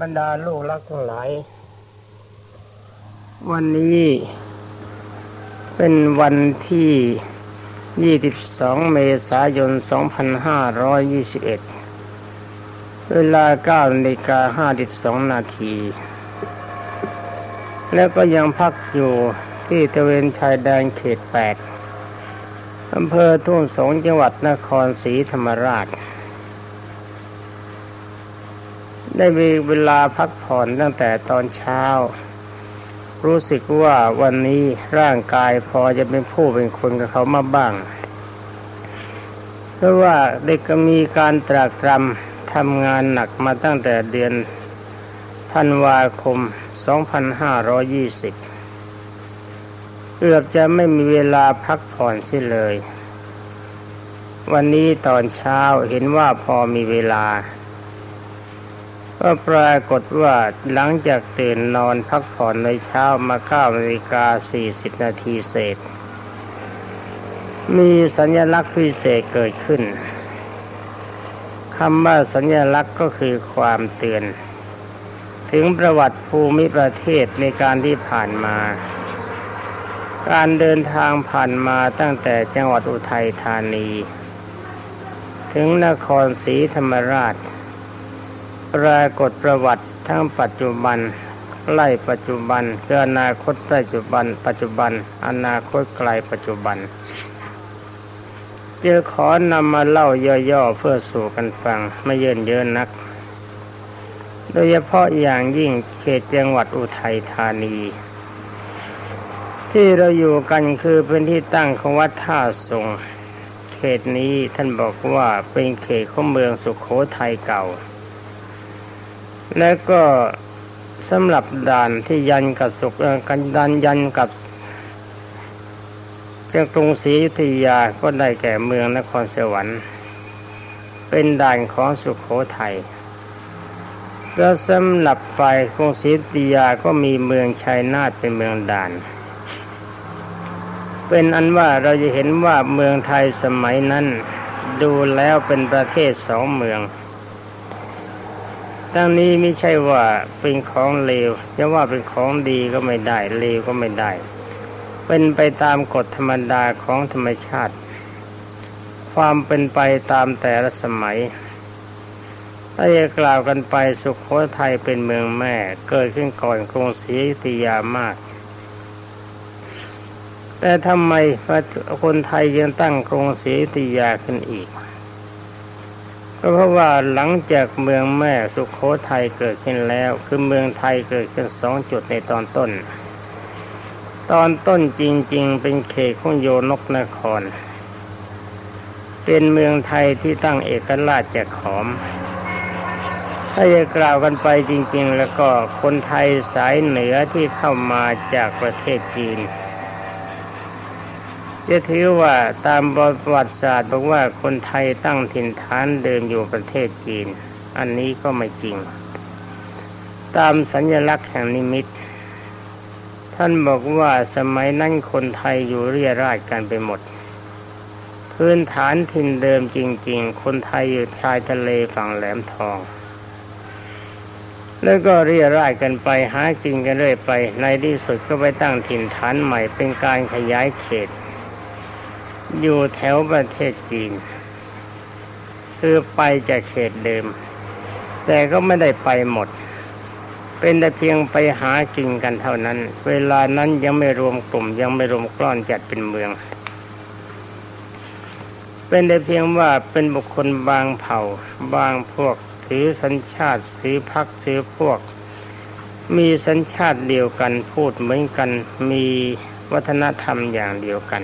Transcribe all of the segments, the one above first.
บรรดาลูกรักทั้งหลาย วันนี้เป็นวันที่ 22 เมษายน 2521 เวลา9นาฬิกา52 นาที แล้วก็ยังพักอยู่ที่ตะเวนชายแดนเขต 8 อำเภอทุ่งสงจังหวัดนครศรีธรรมราช ได้มีเวลาพักผ่อนตั้งแต่ตอนเช้า รู้สึกว่าวันนี้ร่างกายพอจะเป็นผู้เป็นคนกับเขามาบ้าง เพราะว่าเด็กก็มีการตรากตรำทำงานหนักมาตั้งแต่เดือนธันวาคม 2520 เกือบจะไม่มีเวลาพักผ่อนสิเลย วันนี้ตอนเช้าเห็นว่าพอมีเวลา ก็ปรากฏว่าหลังจากตื่นนอนพักผ่อนในเช้ามาเก้านาฬิกาสี่สิบนาทีเศษ มีสัญลักษณ์พิเศษเกิดขึ้นคำว่าสัญลักษณ์ก็คือความเตือน ถึงประวัติภูมิประเทศในการที่ผ่านมา การเดินทางผ่านมาตั้งแต่จังหวัดอุทัยธานี ถึงนครศรีธรรมราช ปรากฏประวัติทั้งปัจจุบันไล่ปัจจุบันคืออนาคตปัจจุบัน ปัจจุบัน อนาคตไกลปัจจุบันจะขอนำมาเล่าย่อๆเพื่อสู่กันฟังไม่เยินเยินนัก โดยเฉพาะอย่างยิ่งเขตจังหวัดอุทัยธานี ที่เราอยู่กันคือเป็นที่ตั้งของวัดท่าสงเขตนี้ท่านบอกว่าเป็นเขตของเมืองสุขโขทัยเก่า และก็สำหรับด่านที่ยันกับสุขกันดันยันกับจังกรุงศรีอยุธยาก็ได้แก่เมืองนครสวรรค์ เป็นด่านของสุขโขทัยแล้วสำหรับฝ่ายกรุงศรีอยุธยาก็มีเมืองชัยนาทเป็นเมืองด่าน เป็นอันว่าเราจะเห็นว่าเมืองไทยสมัยนั้น ดูแล้วเป็นประเทศสองเมือง ทั้งนี้ไม่ใช่ว่าเป็นของเลว จะว่าเป็นของดีก็ไม่ได้เลวก็ไม่ได้ เป็นไปตามกฎธรรมดาของธรรมชาติ ความเป็นไปตามแต่ละสมัยถ้าจะกล่าวกันไปสุขโขทัยเป็นเมืองแม่ เกิดขึ้นก่อนกรุงศรีอยุธยามาก แต่ทำไมคนไทยยังตั้งกรุงศรีอยุธยาขึ้นอีก ก็เพราะว่าหลังจากเมืองแม่สุขโขทัยเกิดขึ้นแล้ว คือเมืองไทยเกิดขึ้นสองจุดในตอนต้น ตอนต้นจริง ๆ เป็นเขตของโยนกนคร เป็นเมืองไทยที่ตั้งเอกราชจากขอม ถ้าจะกล่าวกันไปจริง ๆ แล้วก็คนไทยสายเหนือที่เข้ามาจากประเทศจีน จะถือว่าตามประวัติศาสตร์บอกว่าคนไทยตั้งถิ่นฐานเดิมอยู่ประเทศจีน อันนี้ก็ไม่จริง ตามสัญลักษณ์แห่งนิมิต ท่านบอกว่าสมัยนั้นคนไทยอยู่เรียราชกันไปหมด พื้นฐานถิ่นเดิมจริง ๆ คนไทยอยู่ชายทะเลฝั่งแหลมทอง แล้วก็เรียราชกันไปหากินกันเรื่อยไป ในที่สุดก็ไปตั้งถิ่นฐานใหม่เป็นการขยายเขต อยู่แถวประเทศจีน คือไปจากเขตเดิม แต่ก็ไม่ได้ไปหมด เป็นแต่เพียงไปหากินกันเท่านั้น เวลานั้นยังไม่รวมกลุ่มยังไม่รวมกล้อนจัดเป็นเมือง เป็นแต่เพียงว่าเป็นบุคคลบางเผ่า บางพวกถือสัญชาติซื้อพักซื้อพวก มีสัญชาติเดียวกันพูดเหมือนกันมีวัฒนธรรมอย่างเดียวกัน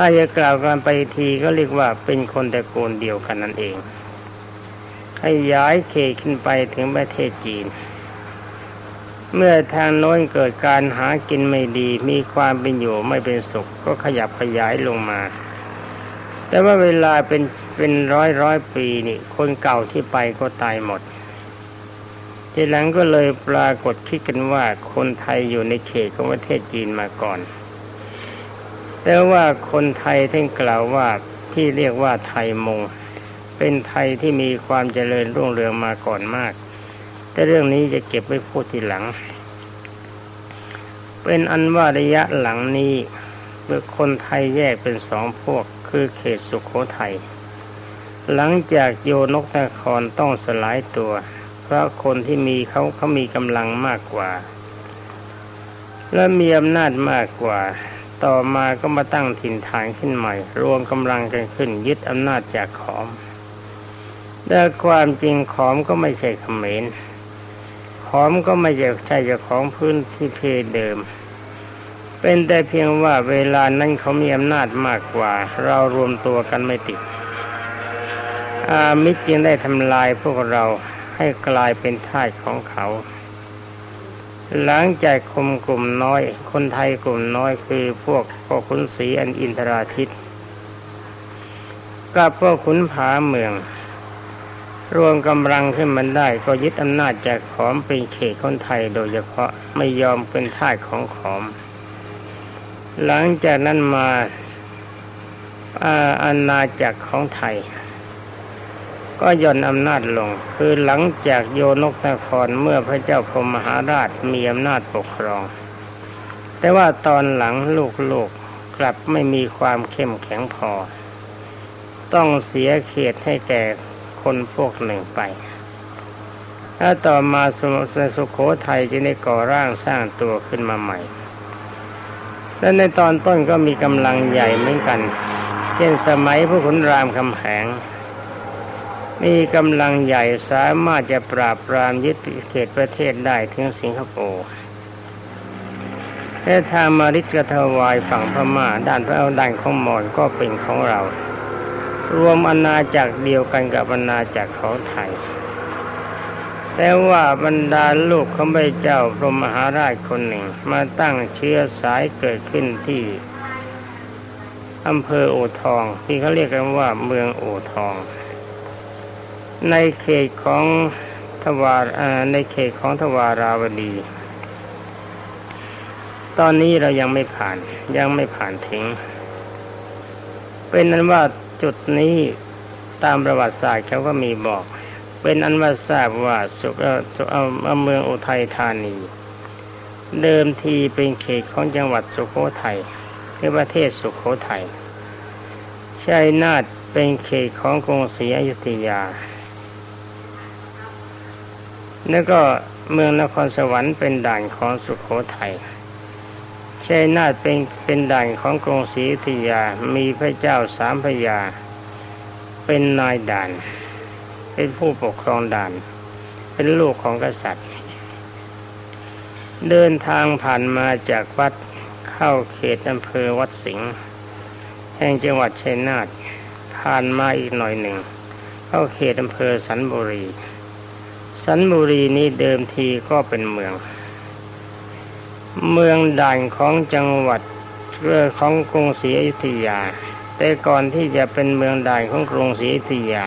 ถ้าจะกล่าวกันไปทีก็เรียกว่าเป็นคนตระกูลเดียวกันนั่นเองขยายเขตขึ้นไปถึงประเทศจีน เมื่อทางโน้นเกิดการหากินไม่ดี มีความเป็นอยู่ไม่เป็นสุข ก็ขยับขยายลงมา แต่ว่าเวลาเป็นเป็นร้อยร้อยปีนี่คนเก่าที่ไปก็ตายหมด ทีหลังก็เลยปรากฏคิดกันว่าคนไทยอยู่ในเขตของประเทศจีนมาก่อน แต่ว่าคนไทยท่านกล่าวว่าที่เรียกว่าไทยมง เป็นไทยที่มีความเจริญรุ่งเรืองมาก่อนมาก แต่เรื่องนี้จะเก็บไว้พูดทีหลัง เป็นอันว่าระยะหลังนี้เมื่อคนไทยแยกเป็นสองพวกคือเขตสุขโขทยัยหลังจากโยนกนครต้องสลายตัว เพราะคนที่มีเขาเขามีกำลังมากกว่า และมีอำนาจมากกว่า ต่อมาก็มาตั้งถิ่นฐานขึ้นใหม่ รวมกำลังกันขึ้น ยึดอำนาจจากขอม แต่ความจริงขอมก็ไม่ใช่เขมรขอมก็ไม่ใช่ใช่เจ้าของพื้นที่เพเดิม เป็นแต่เพียงว่าเวลานั้นเขามีอำนาจมากกว่า เรารวมตัวกันไม่ติด อามิตรจึงได้ทำลายพวกเราให้กลายเป็นทาสของเขา หลังจากคมกลุ่มน้อย คนไทยกลุ่มน้อยคือพวกพวกขุนศรีอันอินทราทิตกับพวกขุนผาเมือง รวมกำลังขึ้นมันได้ก็ยึดอำนาจจากขอมเป็นเขตคนไทยโดยเฉพาะไม่ยอมเป็นท่าของขอม หลังจากนั้นมาอาณาจักรของไทย ก็ย่อนอำนาจลง คือหลังจากโยนกนครเมื่อพระเจ้าพรมมหาราชมีอำนาจปกครอง แต่ว่าตอนหลังลูกๆกลับไม่มีความเข้มแข็งพอ ต้องเสียเขตให้แก่คนพวกหนึ่งไปถ้าต่อมาสมุทรสุโขทัยจะได้ก่อร่างสร้างตัวขึ้นมาใหม่ และในตอนต้นก็มีกำลังใหญ่เหมือนกัน เช่นสมัยพระขุนรามคำแหง มีกำลังใหญ่สามารถจะปราบปรามยึดเขตประเทศได้ถึงสิงคโปร์แต่ทางมาริกทวายฝั่งพม่าด้านพระเอาด้านของมอญก็เป็นของเรา รวมอาณาจักรเดียวกันกับอาณาจักรของไทย แต่ว่าบรรดาลูกของพระเจ้าพรหมมหาราชคนหนึ่ง มาตั้งเชื้อสายเกิดขึ้นที่อำเภอโอทอง ที่เขาเรียกกันว่าเมืองโอทอง ในเขตของทวารในเขตของทวาราวดี ตอนนี้เรายังไม่ผ่านยังไม่ผ่านถึง เป็นนั้นว่าจุดนี้ตามประวัติศาสตร์เขาก็มีบอก เป็นอันว่าทราบว่าสุเอาเมืองอุทัยธานี เดิมทีเป็นเขตของจังหวัดสุโขทัยคือประเทศสุโขทัยชัยนาทเป็นเขตของกรุงศรีอยุธยา แล้วก็เมืองนครสวรรค์เป็นด่านของสุขโขทยัยชัยนาทเป็นเป็นด่านของกรุงศรีอยุธยา มีพระเจ้าสามพระยา เป็นนายด่าน เป็นผู้ปกครองด่าน เป็นลูกของกษัตริย์ เดินทางผ่านมาจากวัดเข้าเขตอำเภอวัดสิงห์แห่งจังหวัดชัยนาทผ่านมาอีกหน่อยหนึ่ง เข้าเขตอำเภอสันบุรี สันบุรีนี้เดิมทีก็เป็นเมือง เมืองด่านของจังหวัดเรือของกรุงศรีอยุธยา แต่ก่อนที่จะเป็นเมืองด่านของกรุงศรีอยุธยา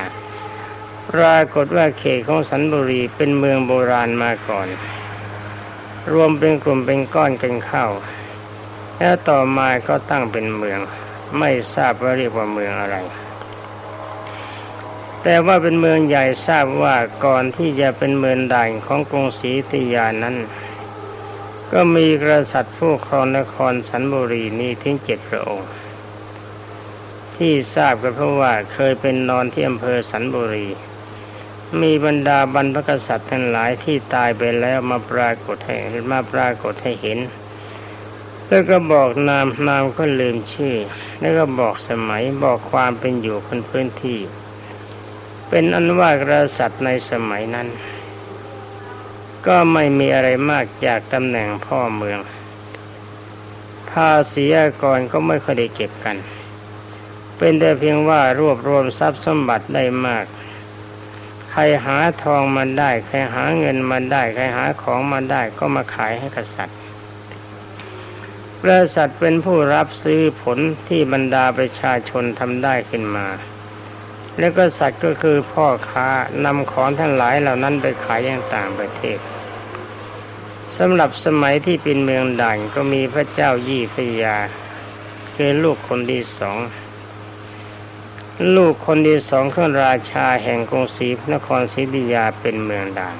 ปรากฏว่าเขตของสันบุรีเป็นเมืองโบราณมาก่อน รวมเป็นกลุ่มเป็นก้อนกันเข้า แล้วต่อมาก็ตั้งเป็นเมือง ไม่ทราบว่าเรียกว่าเมืองอะไร แต่ว่าเป็นเมืองใหญ่ทราบว่าก่อนที่จะเป็นเมืองด่านของกรุงศรีธยานั้น ก็มีกษัตริย์ผู้ครองนครสันบุรีนี้ถึงเจ็ดพระองค์ ที่ทราบก็เพราะว่าเคยเป็นนอนที่อำเภอสันบุรี มีบรรดาบรรพกษัตริย์ทั้งหลายที่ตายไปแล้วมาปรากฏให้มาปรากฏให้เห็นแล้วก็บอกนามนามก็ลืมชื่อ แล้วก็บอกสมัยบอกความเป็นอยู่คนพื้นที่ เป็นอันว่ากษัตริย์ในสมัยนั้น ก็ไม่มีอะไรมากจากตำแหน่งพ่อเมือง ภาษีกรก็ไม่ค่อยได้เก็บกัน เป็นแต่เพียงว่ารวบรวมทรัพย์สมบัติได้มาก ใครหาทองมาได้ ใครหาเงินมาได้ ใครหาของมาได้ก็มาขายให้กษัตริย์กษัตริย์เป็นผู้รับซื้อผลที่บรรดาประชาชนทำได้ขึ้นมา แล้วก็สัตว์ก็คือพ่อค้านำของทั้งหลายเหล่านั้นไปขายยังต่างประเทศสำหรับสมัยที่เป็นเมืองด่านก็มีพระเจ้ายี่พยาคือลูกคนที่สอง ลูกคนที่สองของราชาแห่งกรุงศรีนครศรีธิยาเป็นเมืองดัง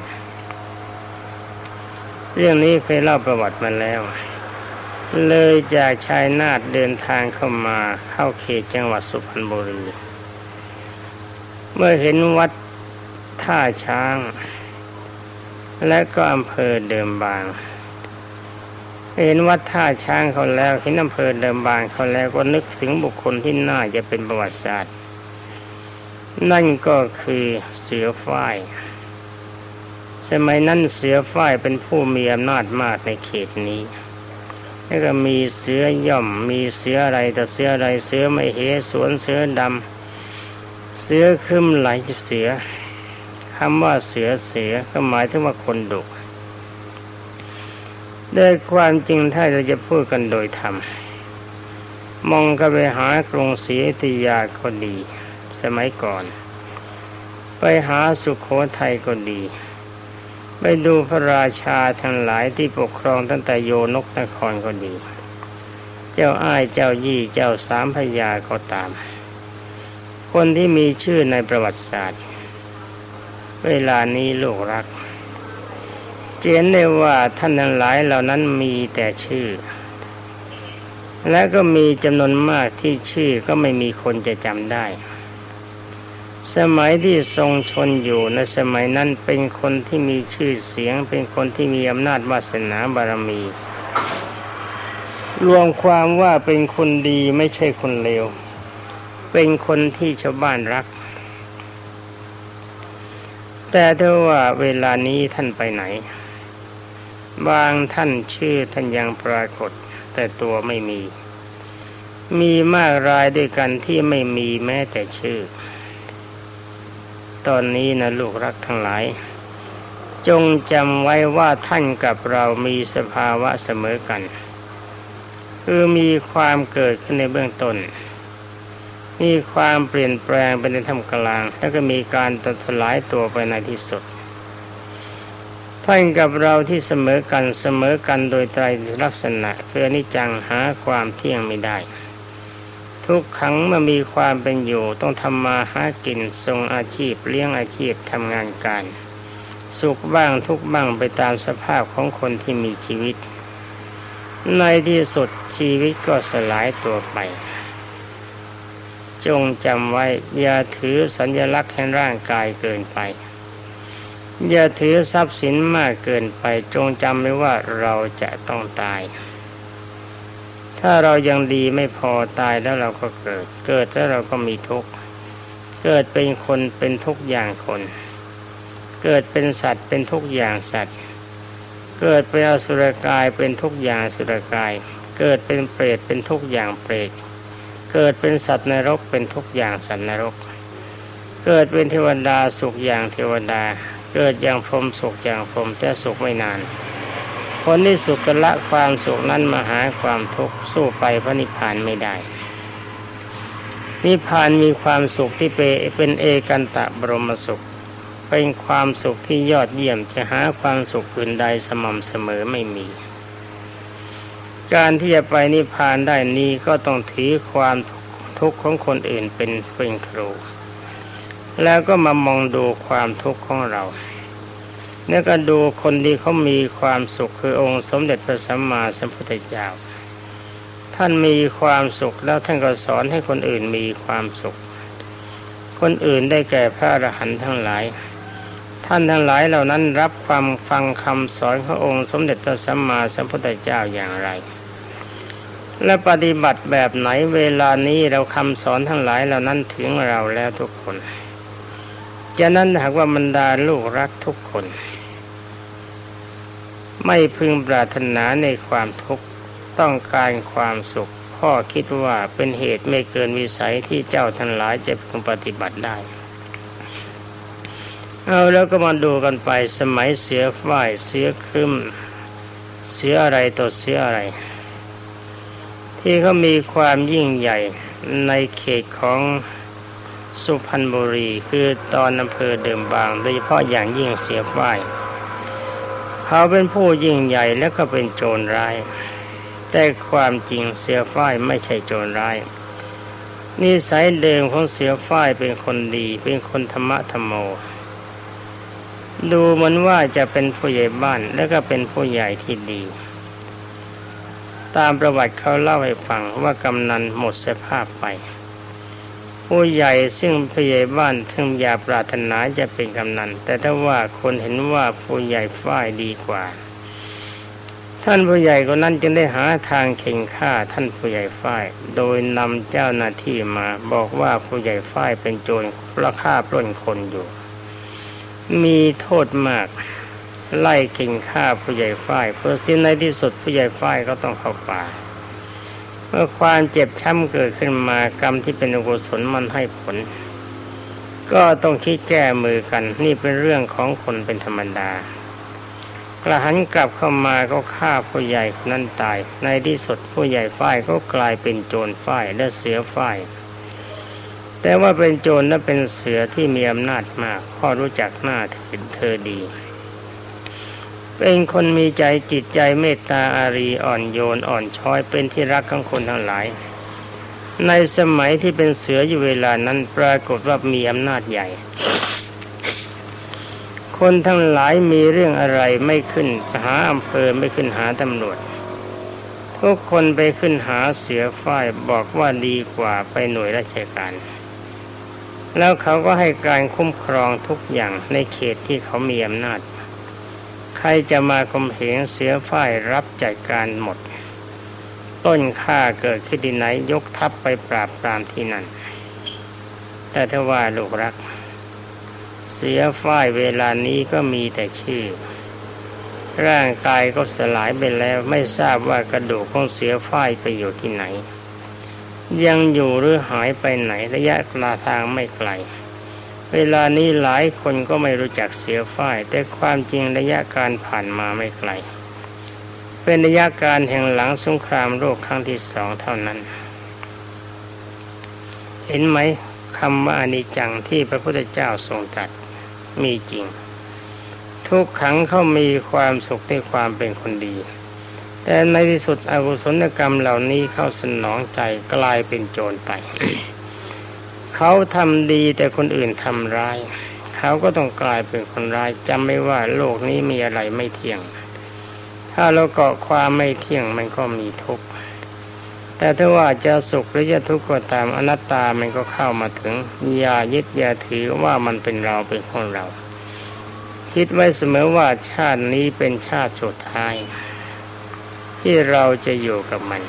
เรื่องนี้เคยเล่าประวัติมาแล้ว เลยจากชายนาฏเดินทางเข้ามาเข้าเขตจังหวัดสุพรรณบุรี เมื่อเห็นวัดท่าช้าง และก็อำเภอเดิมบาง เห็นวัดท่าช้างเขาแล้ว เห็นอำเภอเดิมบางเขาแล้วก็นึกถึงบุคคลที่น่าจะเป็นประวัติศาสตร์ นั่นก็คือเสือฝ้ายสมัยนั้นเสือฝ้ายเป็นผู้มีอำนาจมากในเขตนี้แล้วก็มีเสือย่อม มีเสืออะไรแต่เสืออะไรเสือไม่เหสวนเสือดำ สือคึมไหลเสือคำว่าเสือเสือก็หมายถึงว่าคนดุโดยความจริงถ้าเราจะพูดกันโดยธรรมมองก็ไปหากรุงศรีอยุธยาก็ดี สมัยก่อน ไปหาสุขโขทัยก็ดี ไปดูพระราชาทั้งหลายที่ปกครองตั้งแต่โยนกนครก็ดี เจ้าอ้ายเจ้ายี่เจ้าสามพยาก็ตาม คนที่มีชื่อในประวัติศาสตร์ เวลานี้ลูกรัก เจนได้ว่าท่านทั้งหลายเหล่านั้นมีแต่ชื่อ และก็มีจำนวนมากที่ชื่อก็ไม่มีคนจะจำได้ สมัยที่ทรงชนอยู่ในสมัยนั้นเป็นคนที่มีชื่อเสียง เป็นคนที่มีอำนาจวาสนาบารมี รวมความว่าเป็นคนดีไม่ใช่คนเลว เป็นคนที่ชาวบ้านรัก แต่ถ้าว่าเวลานี้ท่านไปไหน บางท่านชื่อท่านยังปรากฏ แต่ตัวไม่มี มีมากรายด้วยกันที่ไม่มีแม้แต่ชื่อ ตอนนี้นะลูกรักทั้งหลาย จงจำไว้ว่าท่านกับเรามีสภาวะเสมอกัน คือมีความเกิดขึ้นในเบื้องต้น มีความเปลี่ยนแปลงไปในธรรมกลาง แล้วก็มีการตัดสลายตัวไปในที่สุดท่านกับเราที่เสมอกันเสมอกันโดยไตรลักษณะคือนิจังหาความเที่ยงไม่ได้ ทุกครั้งเมื่อมีความเป็นอยู่ต้องทำมาหากินทรงอาชีพเลี้ยงอาชีพทำงานการ สุขบ้างทุกบ้างไปตามสภาพของคนที่มีชีวิต ในที่สุดชีวิตก็สลายตัวไป จงจำไว้อย่าถือสัญลักษณ์แห่งร่างกายเกินไป อย่าถือทรัพย์สินมากเกินไป จงจำไว้ว่าเราจะต้องตาย ถ้าเรายังดีไม่พอตายแล้วเราก็เกิด เกิดแล้วเราก็มีทุกข์เกิดเป็นคนเป็นทุกอย่างคน เกิดเป็นสัตว์เป็นทุกอย่างสัตว์ เกิดเป็นอสุรกายเป็นทุกอย่างสุรกาย เกิดเป็นเปรตเป็นทุกอย่างเปรต เกิดเป็นสัตว์นรกเป็นทุกอย่างสัตว์นรก เกิดเป็นเทวดาสุขอย่างเทวดา เกิดอย่างพรมสุขอย่างพรมแต่สุขไม่นาน คนที่สุขละความสุขนั้นมาหาความทุกข์สู้ไปพระนิพพานไม่ได้นิพพานมีความสุขที่เป็นเอกันตะบรมสุข เป็นความสุขที่ยอดเยี่ยมจะหาความสุขอื่นใดสม่ำเสมอไม่มี การที่จะไปนิพพานได้นี้ก็ต้องถือความทุกข์ของคนอื่นเป็นเป็นครู แล้วก็มามองดูความทุกข์ของเราแล้วก็ดูคนที่เขามีความสุขคือองค์สมเด็จพระสัมมาสัมพุทธเจ้า ท่านมีความสุขแล้วท่านก็สอนให้คนอื่นมีความสุข คนอื่นได้แก่พระอรหันต์ทั้งหลาย ท่านทั้งหลายเหล่านั้นรับความฟังคำสอนขององค์สมเด็จพระสัมมาสัมพุทธเจ้าอย่างไร และปฏิบัติแบบไหนเวลานี้เราคำสอนทั้งหลายเหล่านั้นถึงเราแล้วทุกคนจะนั้นหากว่าบรรดาลูกรักทุกคน ไม่พึงปรารถนาในความทุกข์ต้องการความสุข พ่อคิดว่าเป็นเหตุไม่เกินวิสัยที่เจ้าทั้งหลายจะพึงปฏิบัติได้เอาแล้วก็มาดูกันไปสมัยเสือฝ้ายเสือครึมเสืออะไรตัวเสืออะไร ที่เขามีความยิ่งใหญ่ในเขตของสุพรรณบุรีคือตอนอำเภอเดิมบาง โดยเฉพาะอย่างยิ่งเสือฝ้าย เขาเป็นผู้ยิ่งใหญ่และก็เป็นโจรร้าย แต่ความจริงเสือฝ้ายไม่ใช่โจรร้ายนิสัยเดิมของเสือฝ้ายเป็นคนดีเป็นคนธรรมะธรรมโม ดูเหมือนว่าจะเป็นผู้ใหญ่บ้านแล้วก็เป็นผู้ใหญ่ที่ดี ตามประวัติเขาเล่าให้ฟังว่ากำนันหมดสภาพไป ผู้ใหญ่ซึ่งผู้ใหญ่บ้านถึงอยาปรารถนาจะเป็นกำนัน แต่ถ้าว่าคนเห็นว่าผู้ใหญ่ฝ้ายดีกว่า ท่านผู้ใหญ่คนนั้นจึงได้หาทางเข่งฆ่าท่านผู้ใหญ่ฝ้าย โดยนำเจ้าหน้าที่มาบอกว่าผู้ใหญ่ฝ้ายเป็นโจรราฆ่าปล้นคนอยู่ มีโทษมาก ไล่เข่งฆ่าผู้ใหญ่ฝ้ายเพื่อสิ้นในที่สุดผู้ใหญ่ฝ้ายก็ต้องเข้าป่า เมื่อความเจ็บช้ำเกิดขึ้นมากรรมที่เป็นอกุศลมันให้ผล ก็ต้องคิดแก้มือกันนี่เป็นเรื่องของคนเป็นธรรมดากระหันกลับเข้ามาก็ฆ่าผู้ใหญ่คนนั้นตาย ในที่สุดผู้ใหญ่ฝ้ายก็กลายเป็นโจรฝ้ายและเสือฝ้ายแต่ว่าเป็นโจรและเป็นเสือที่มีอำนาจมากพ่อรู้จักหน้าเห็นเธอดี เป็นคนมีใจจิตใจเมตตาอารีอ่อนโยนอ่อนช้อยเป็นที่รักของคนทั้งหลาย ในสมัยที่เป็นเสืออยู่เวลานั้นปรากฏว่ามีอำนาจใหญ่ คนทั้งหลายมีเรื่องอะไรไม่ขึ้นหาอำเภอไม่ขึ้นหาตำรวจทุกคนไปขึ้นหาเสือฝ้ายบอกว่าดีกว่าไปหน่วยราชการ แล้วเขาก็ให้การคุ้มครองทุกอย่างในเขตที่เขามีอำนาจ ใครจะมาคมเหงเสือฝ้ายรับจัดการหมด ต้นข้าเกิดขึ้นที่ไหนยกทัพไปปราบปรามที่นั่น แต่ถ้าว่าลูกรัก เสือฝ้ายเวลานี้ก็มีแต่ชื่อ ร่างกายก็สลายไปแล้วไม่ทราบว่ากระดูกของเสือฝ้ายไปอยู่ที่ไหน ยังอยู่หรือหายไปไหนระยะกลาทางไม่ไกล เวลานี้หลายคนก็ไม่รู้จักเสือฝ้าย แต่ความจริงระยะการผ่านมาไม่ไกล เป็นระยะการแห่งหลังสงครามโลกครั้งที่สองเท่านั้น เห็นไหมคำว่าอนิจจังที่พระพุทธเจ้าทรงตรัสมีจริง ทุกขังเขามีความสุขในความเป็นคนดี แต่ในที่สุดอกุศลกรรมเหล่านี้เข้าสนองใจกลายเป็นโจรไป เขาทำดีแต่คนอื่นทำร้าย เขาก็ต้องกลายเป็นคนร้ายจำไม่ว่าโลกนี้มีอะไรไม่เที่ยง ถ้าเราเกาะความไม่เที่ยงมันก็มีทุกข์แต่ถ้าว่าจะสุขหรือจะทุกข์ก็ตามอนัตตามันก็เข้ามาถึงอย่ายึดอย่าถือว่ามันเป็นเราเป็นของเรา คิดไว้เสมอว่าชาตินี้เป็นชาติสุดท้าย ที่เราจะอยู่กับมัน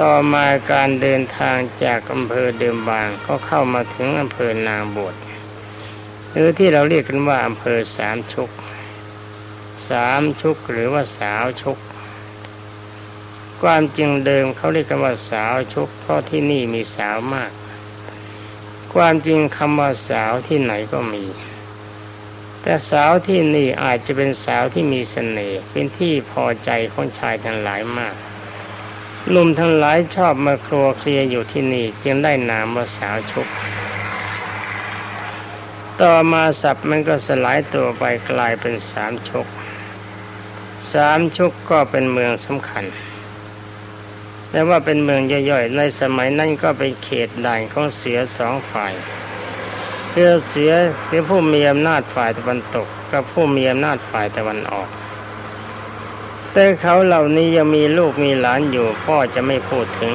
ต่อมาการเดินทางจากอำเภอเดิมบางก็เข้ามาถึงอำเภอนางบวชหรือที่เราเรียกกันว่าอำเภอสามชุก สามชุกหรือว่าสาวชุก ความจริงเดิมเขาเรียกกันว่าสาวชุก เพราะที่นี่มีสาวมาก ความจริงคำว่าสาวที่ไหนก็มี แต่สาวที่นี่อาจจะเป็นสาวที่มีเสน่ห์เป็นที่พอใจของชายทั้งหลายมาก หนุ่มทั้งหลายชอบมาครัวเคลียอยู่ที่นี่ จึงได้นามว่าสาวชุก ต่อมาศัพท์มันก็สลายตัวไปกลายเป็นสามชุก สามชุกก็เป็นเมืองสำคัญ แต่ว่าเป็นเมืองย่อยๆในสมัยนั้นก็เป็นเขตด่านของเสือสองฝ่ายเพื่อเสือคือผู้มีอำนาจฝ่ายตะวันตก กับผู้มีอำนาจฝ่ายตะวันออก แต่เขาเหล่านี้ยังมีลูกมีหลานอยู่พ่อจะไม่พูดถึง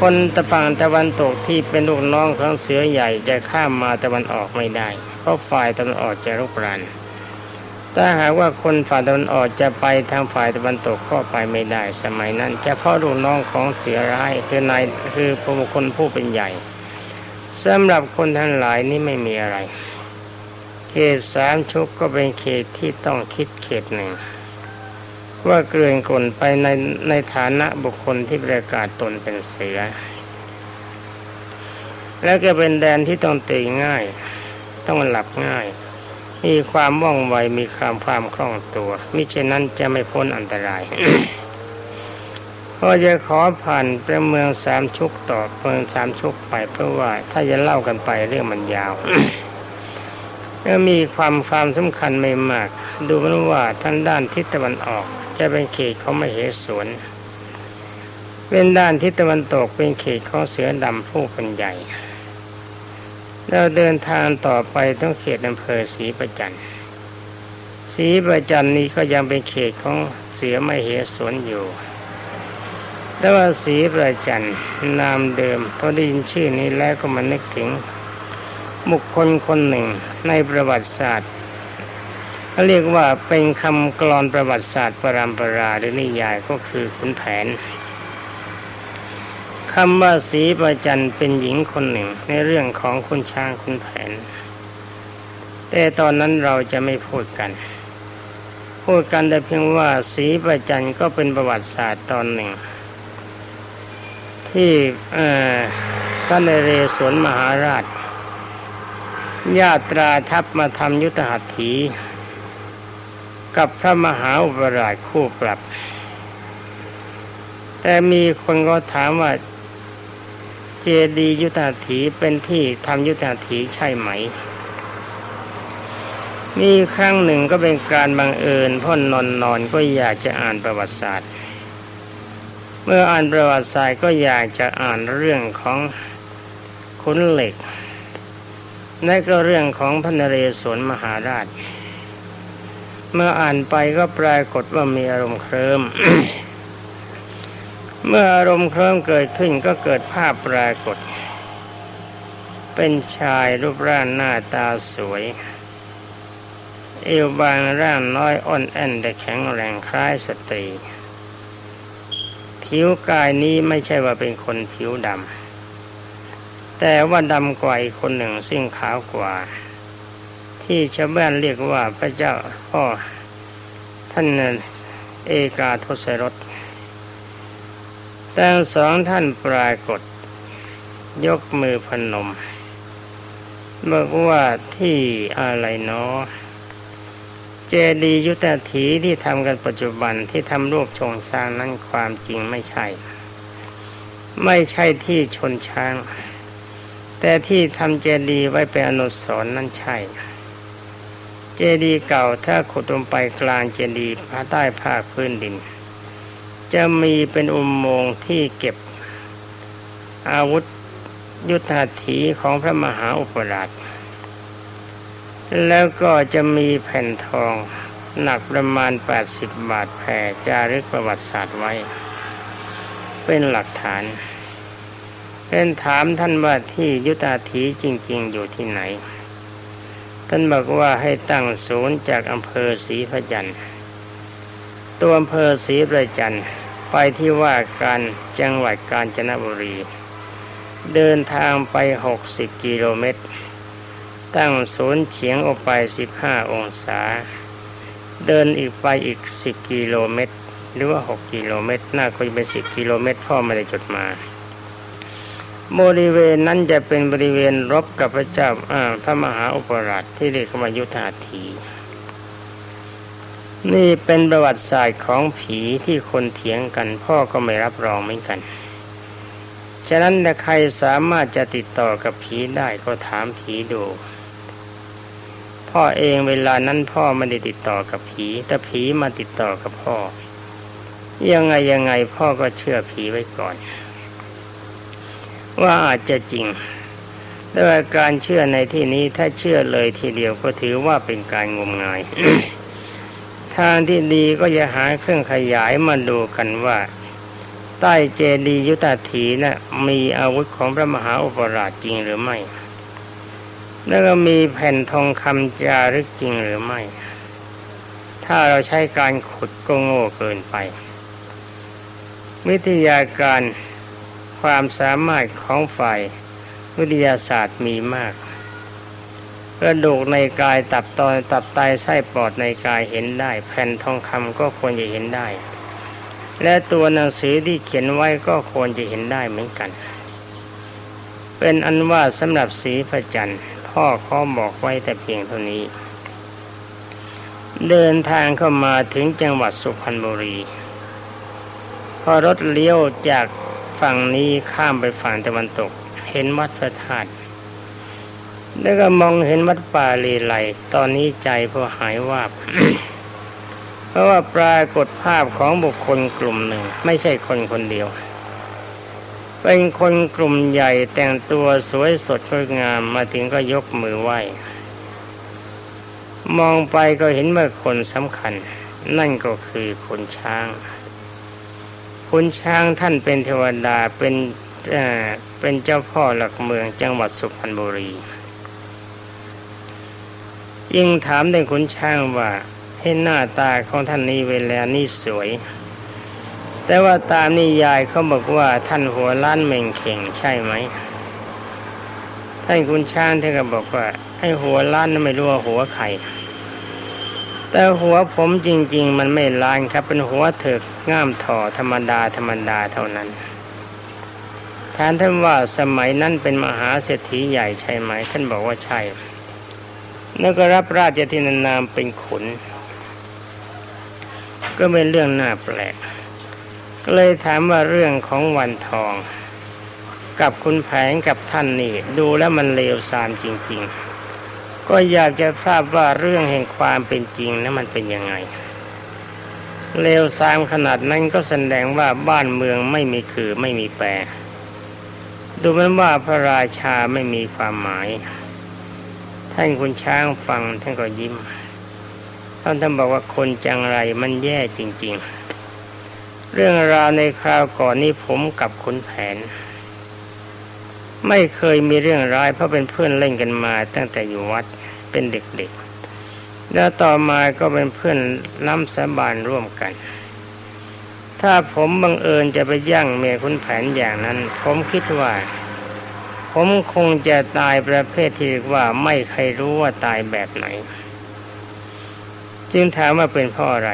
คนตะฝั่งตะวันตกที่เป็นลูกน้องของเสือใหญ่จะข้ามมาตะวันออกไม่ได้ เพราะฝ่ายตะวันออกจะรุกรานถ้าหากว่าคนฝ่ายตะวันออกจะไปทางฝ่ายตะวันตกก็ไปไม่ได้ สมัยนั้นเฉพาะลูกน้องของเสือร้ายคือนายคือผู้คนผู้เป็นใหญ่สำหรับคนทั้งหลายนี่ไม่มีอะไร ขตสามชุกก็เป็นเขตที่ต้องคิดเขตหนึ่ง ว่าเกลื่อนกลนไปในในฐานะบุคคลที่ประกาศตนเป็นเสือ แล้วก็เป็นแดนที่ต้องตื่นง่าย ต้องหลับง่าย มีความว่องไวมีความความคล่องตัวมิเช่นนั้นจะไม่พ้นอันตรายก็จะขอผ่านไปเมืองสามชุกต่อเมืองสามชุกไปเพราะว่าถ้าจะเล่ากันไปเรื่องมันยาว แล้วมีความความสำคัญไม่มาก ดูมันว่าทางด้านทิศตะวันออก จะเป็นเขตขาไม่เหสวนเป็นด้านทิศตะวันตกเป็นเขตของเสือดำผู้เป็นใหญ่เราเดินทางต่อไปต้องเขตอำเภอศรีประจันศรีประจันนี้ก็ยังเป็นเขตของเสือม่เหสวนอยู่แต่ว่าศรีประจันนามเดิมพอได้ยินชื่อนี้แล้วก็มานึกถึง บุคคลคนหนึ่งในประวัติศาสตร์เขาเรียกว่าเป็นคำกรอนประวัติศาสตร์ปรามปราหรือนิยายก็คือขุนแผนคำว่าสีประจันเป็นหญิงคนหนึ่งในเรื่องของคุณช้างคุณแผน แต่ตอนนั้นเราจะไม่พูดกัน พูดกันแต่เพียงว่าสีประจันก็เป็นประวัติศาสตร์ตอนหนึ่ง ที่พระนเรศวรมหาราช ญาตราทัพมาทำยุทธหัตถี กับพระมหาอุปราชคู่ปรับ แต่มีคนก็ถามว่า เจดียุทธาถีเป็นที่ทำยุทธาถีใช่ไหมมีครั้งหนึ่งก็เป็นการบังเอิญพ่อนอนนอนก็อยากจะอ่านประวัติศาสตร์ เมื่ออ่านประวัติศาสตร์ก็อยากจะอ่านเรื่องของขุนเหล็ก และก็เรื่องของพระนเรศวรมหาราช เมื่ออ่านไปก็ปรากฏว่ามีอารมณ์เคลิมเมื่ออารมณ์เคลิมเกิดขึ้นก็เกิดภาพปรากฏ เป็นชายรูปร่างหน้าตาสวย เอวบางร่างน้อยอ่อนแอนแต่แข็งแรงคล้ายสตรี ผิวกายนี้ไม่ใช่ว่าเป็นคนผิวดำ แต่ว่าดำกว่าอีกคนหนึ่งซึ่งขาวกว่า ที่ชาวบ้านเรียกว่าพระเจ้าพ่อท่านเอกาทศรสทั้งสองท่านปรากฏ ยกมือพนมบอกว่าที่อะไรเนาะเจดียุทธถีที่ทำกันปัจจุบันที่ทำรูปชงช้างนั้นความจริงไม่ใช่ ไม่ใช่ที่ชนช้าง แต่ที่ทำเจดีไว้เป็นอนุสรณ์นั้นใช่ เจดีเก่าถ้าขุดลงไปกลางเจดีภาใต้ภาคพื้นดิน จะมีเป็นอุโมงค์ที่เก็บอาวุธยุทธาถีของพระมหาอุปราช แล้วก็จะมีแผ่นทองหนักประมาณ 80 บาทแผ่จารึกประวัติศาสตร์ไว้ เป็นหลักฐาน เป็นถามท่านว่าที่ยุทธาถีจริง ๆ อยู่ที่ไหน ท่านบอกว่าให้ตั้งศูนย์จากอำเภอศรีพระจันทร์ตัวอำเภอศรีประจันไปที่ว่าการจังหวัดกาญจนบุรี เดินทางไปหกสิบกิโลเมตร ตั้งศูนย์เฉียงออกไปสิบห้าองศา เดินอีกไปอีกสิบกิโลเมตร หรือว่าหกกิโลเมตรน่าจะเป็นสิบกิโลเมตรพ่อไม่ได้จดมา บริเวณนั้นจะเป็นบริเวณรบกับพระเจ้าพระมหาอุปราชที่เรียกว่ายุทธาธี นี่เป็นประวัติศาสตร์ของผีที่คนเถียงกัน พ่อก็ไม่รับรองเหมือนกัน ฉะนั้นถ้าใครสามารถจะติดต่อกับผีได้ก็ถามผีดู พ่อเองเวลานั้นพ่อไม่ได้ติดต่อกับผี แต่ผีมาติดต่อกับพ่อ ยังไงยังไงพ่อก็เชื่อผีไว้ก่อน ว่าอาจจะจริงแต่การเชื่อในที่นี้ถ้าเชื่อเลยทีเดียวก็ถือว่าเป็นการงมงายทางที่ดีก็จะหาเครื่องขยายมาดูกันว่า ใต้เจดียุทธถีนะ่ะมีอาวุธของพระมหาอุปราชจริงหรือไม่ แล้วก็มีแผ่นทองคำจารึกจริงหรือไม่ ถ้าเราใช้การขุดก็โง่เกินไป วิทยาการ ความสามารถของฝ่ายวิทยาศาสตร์มีมากกระดูกในกายตับตอนตับไตไส้ปอดในกายเห็นได้ แผ่นทองคำก็ควรจะเห็นได้ และตัวหนังสือที่เขียนไว้ก็ควรจะเห็นได้เหมือนกัน เป็นอันว่าสำหรับสีพระจันทร์พ่อข้อบอกไว้แต่เพียงเท่านี้ เดินทางเข้ามาถึงจังหวัดสุพรรณบุรี พอรถเลี้ยวจาก ฝั่งนี้ข้ามไปฝั่งตะวันตก เห็นวัดพระธาตุแล้วก็มองเห็นวัดป่าลีไลตอนนี้ใจพอหายวาบ เพราะว่าปรากฏภาพของบุคคลกลุ่มหนึ่ง ไม่ใช่คนคนเดียว เป็นคนกลุ่มใหญ่แต่งตัวสวยสดงดงามมาถึงก็ยกมือไหว้ มองไปก็เห็นว่าคนสำคัญ นั่นก็คือคนช้าง คุณช้างท่านเป็นเทวดาเป็นเอ่อเป็นเจ้าพ่อหลักเมืองจังหวัดสุพรรณบุรี ยิ่งถามถึงขุนช้างว่าให้หน้าตาของท่านนี้เวลานี่สวย แต่ว่าตามนิยายเขาบอกว่าท่านหัวล้านเม่งเข่งใช่ไหมท่านคุณช้างท่านก็บอกว่าไอ้หัวล้านนั้นไม่รู้ว่าหัวใคร แต่หัวผมจริง ๆ มันไม่ล้านครับ เป็นหัวเถิกง่ามถ่อธรรมดาธรรมดาเท่านั้นท่านท่านว่าสมัยนั้นเป็นมหาเศรษฐีใหญ่ใช่ไหม ท่านบอกว่าใช่แล้วก็รับราชทินานามเป็นขุน ก็เป็นเรื่องน่าแปลก ก็เลยถามว่าเรื่องของวันทอง กับคุณแผงกับท่านนี่ ดูแล้วมันเลวทรามจริง ๆ ก็อยากจะทราบว่าเรื่องแห่งความเป็นจริงนั้นมันเป็นยังไง เลวทรามขนาดนั้นก็แสดงว่าบ้านเมืองไม่มีคือไม่มีแปร ดูเหมือนว่าพระราชาไม่มีความหมาย ท่านคุณช้างฟังท่านก็ยิ้ม ท่านท่านบอกว่าคนจังไรมันแย่จริง ๆ เรื่องราวในคราวก่อนนี้ผมกับคุณแผน ไม่เคยมีเรื่องร้ายเพราะเป็นเพื่อนเล่นกันมา ตั้งแต่อยู่วัดเป็นเด็กๆ แล้วต่อมาก็เป็นเพื่อนล้ำสาบานร่วมกัน ถ้าผมบังเอิญจะไปย่างเมียคุณแผนอย่างนั้น ผมคิดว่า ผมคงจะตายประเภทที่ว่าไม่ใครรู้ว่าตายแบบไหน จึงถามว่าเป็นเพราะอะไร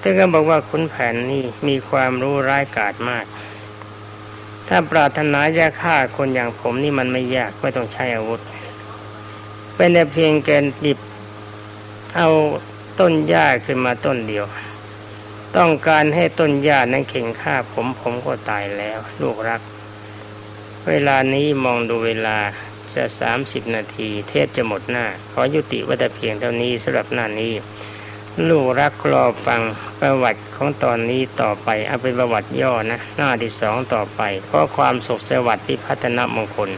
ท่านก็บอกว่าคุณแผนนี่มีความรู้ร้ายกาจมาก ถ้าปรารถนาจะฆ่าคนอย่างผมนี่มันไม่ยากไม่ต้องใช้อาวุธ เป็นแต่เพียงแกนหยิบ เอาต้นหญ้าขึ้นมาต้นเดียว ต้องการให้ต้นหญ้านั้นเข่งฆ่าผมผมก็ตายแล้ว ลูกรัก เวลานี้มองดูเวลาจะสามสิบนาที เทศจะหมดหน้า ขอยุติว้แต่เพียงเท่านี้สำหรับหน้านี้ ลูกรักรอฟังประวัติของตอนนี้ต่อไปเอาเป็นประวัติย่อนะ หน้าที่สองต่อไปเพราะความสุขสวัสดิ์พิพัฒนมงคล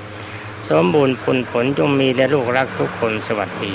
สมบูรณ์ผลผลจงมีและลูกรักทุกคนสวัสดี